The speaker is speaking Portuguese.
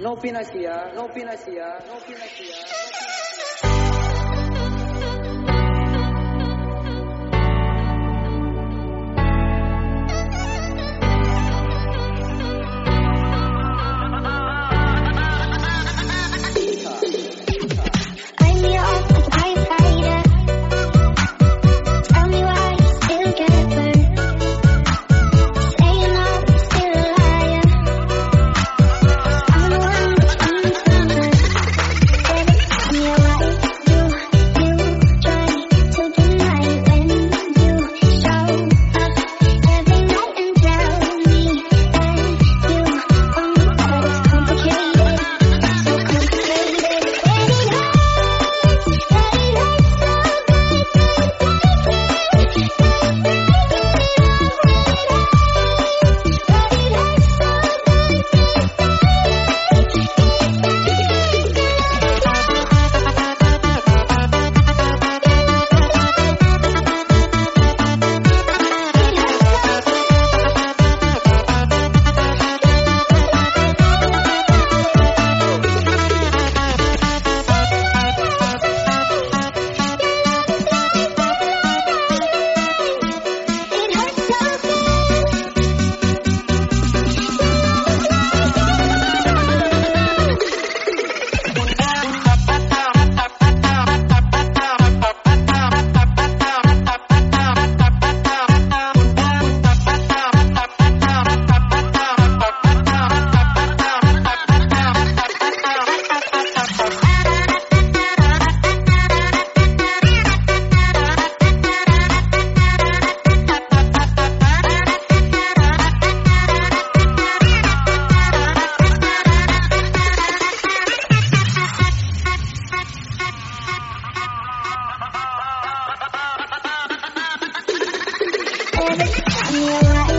Não ah. Não ah. Não ah. Thank you.